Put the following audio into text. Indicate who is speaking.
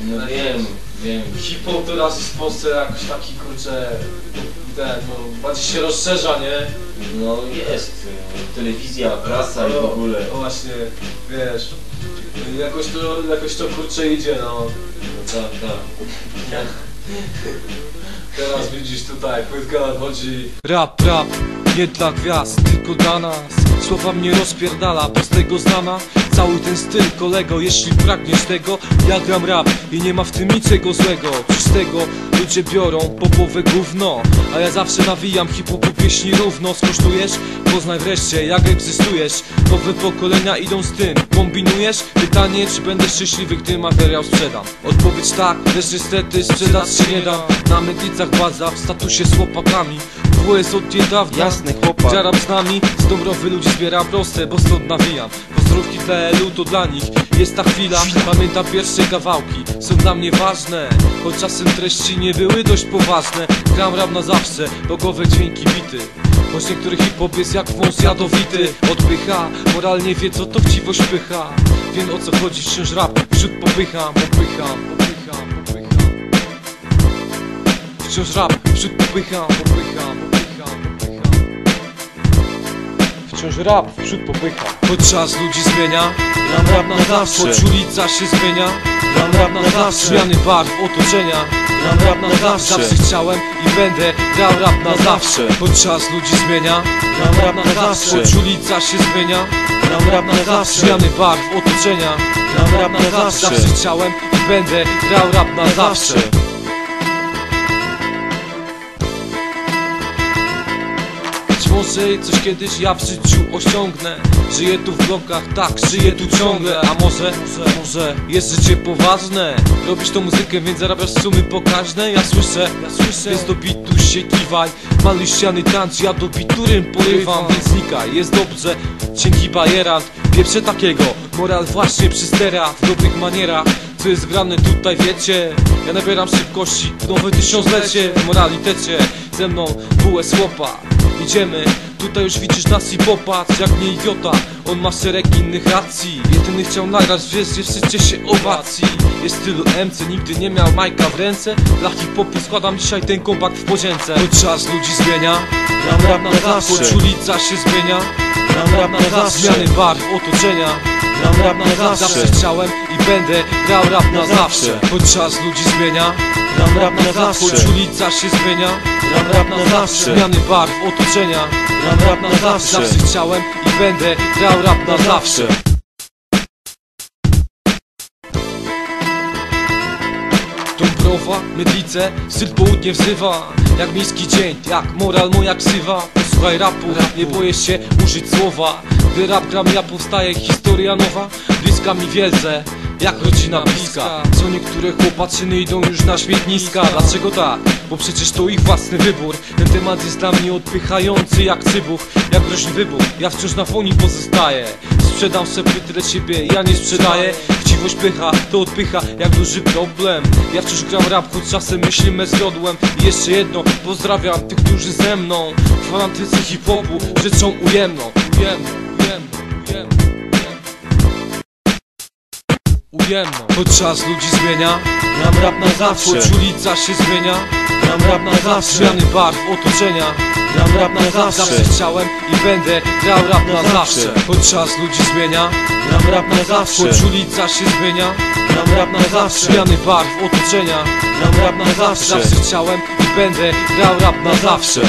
Speaker 1: No wiem, wiem.
Speaker 2: Hip-hop teraz jest w Polsce jakoś taki, kurczę, ten, no, bardziej się rozszerza, nie?
Speaker 1: No jest. Telewizja, prasa i w ogóle.
Speaker 2: No właśnie, wiesz, jakoś to, jakoś to kurczę idzie, no.
Speaker 1: No tak, tak.
Speaker 2: Teraz widzisz tutaj, płytka chodzi
Speaker 3: Rap, rap, nie dla gwiazd, tylko dla nas Słowa mnie rozpierdala, prostego znana Cały ten styl, kolego, jeśli pragniesz tego Ja gram rap i nie ma w tym niczego złego. Czystego ludzie biorą popowe gówno A ja zawsze nawijam hip-hopu pieśni równo. Skosztujesz? Poznaj wreszcie jak egzystujesz. Nowe pokolenia idą z tym. Kombinujesz? Pytanie czy będę szczęśliwy, gdy materiał sprzedam. Odpowiedź tak, lecz niestety sprzedać się nie dam Na medicach baza, w statusie z chłopakami. WS od niedawna
Speaker 1: Jasny chłopak.
Speaker 3: Dziarab z nami, z Dąbrowy ludzi zbieram proste, bo stąd nawijam. Pozdrówki dla Elu to dla nich Jest ta chwila, pamiętam pierwsze kawałki Są dla mnie ważne, choć czasem treści nie były dość poważne Gram rap na zawsze, logowe dźwięki bity. Choć niektóry hip-hop jest jak wąs jadowity. Odpycha, moralnie wie co to chciwość pycha. Wiem o co chodzi, wciąż rap wśród popycham Popycham, popycham, popycham Wciąż rap wśród popycham, popycham, Wciąż rap wśród popycha Choć czas ludzi zmienia Gram rap na zawsze Choć ulica się zmienia Gram rap na zawsze Zmiany barw otoczenia Gram rap na zawsze Zawsze chciałem i będę grał rap na zawsze Choć czas ludzi zmienia Gram rap na zawsze Choć ulica się zmienia Gram rap na zawsze Zmiany barw otoczenia Gram rap na zawsze Zawsze chciałem i będę grał rap na zawsze może coś kiedyś ja w życiu osiągnę. Żyję tu w blokach, tak, żyję tu ciągle. A może, może, może jest życie poważne? Robisz tą muzykę, więc zarabiasz sumy pokaźne Ja słyszę, ja słyszę. Więc do bitu się kiwaj. Maluj ściany tancz, ja do bitu rym porywam. Więc znikaj, jest dobrze. Dzięki bajerant, pieprze takiego. Moral właśnie przy sterach, w dobrych manierach. Co jest grane tutaj wiecie? Ja nabieram szybkości w nowe tysiąclecie. W moralitecie ze mną WS Łopa Idziemy, tutaj już widzisz nas i popatrz jak nie idiota. On ma szereg innych racji. Jedyny chciał nagrać, wiesz, wszyscy się owacji Jest stylu MC, nigdy nie miał majka w ręce. Dla hip-hopu składam dzisiaj ten kompakt w podzięce Choć czas ludzi zmienia. Gram rap na zawsze. Choć ulica się zmienia. Gram rap na zawsze. Zmiany barw otoczenia. Gram rap na zawsze. Zawsze chciałem i będę grał rap na zawsze. Choć czas ludzi zmienia Gram rap na zawsze. Choć ulica się zmienia. Gram rap na zawsze Zmiany barw otoczenia. Gram rap na zawsze Zawsze. chciałem i będę grał rap na zawsze. Dąbrowa, Mydlice, styl południe wzywa. Jak miejski dzień, jak moral moja ksywa. Posłuchaj rapu, nie boję się użyć słowa. Gdy rap gram ja powstaje historia nowa. Bliska mi wielce, jak rodzina bliska? Co niektóre chłopaczyny idą już na śmietniska? Dlaczego tak? Bo przecież to ich własny wybór. Ten temat jest dla mnie odpychający jak cybuch Jak groźny wybuch, ja wciąż na foni pozostaję. Sprzedam sobie tyle siebie, ja nie sprzedaję. Chciwość pycha, to odpycha jak duży problem. Ja wciąż gram rap, choć czasem myślimy z jodłem I jeszcze jedno, pozdrawiam tych, którzy ze mną. Fanatycy hip-hopu, rzeczą ujemną, ujemną, Ujemną Choć czas ludzi zmienia. Gram rap na zawsze. Choć ulica się zmienia. Gram rap na zawsze. Zmiany barw otoczenia. Gram rap na zawsze. Zawsze. Chciałem i będę grał rap na zawsze. Choć czas ludzi zmienia. Gram rap na zawsze. Choć ulica się zmienia. Gram rap na zawsze. Zmiany barw otoczenia. Gram rap na zawsze. Zawsze chciałem i będę grał rap na zawsze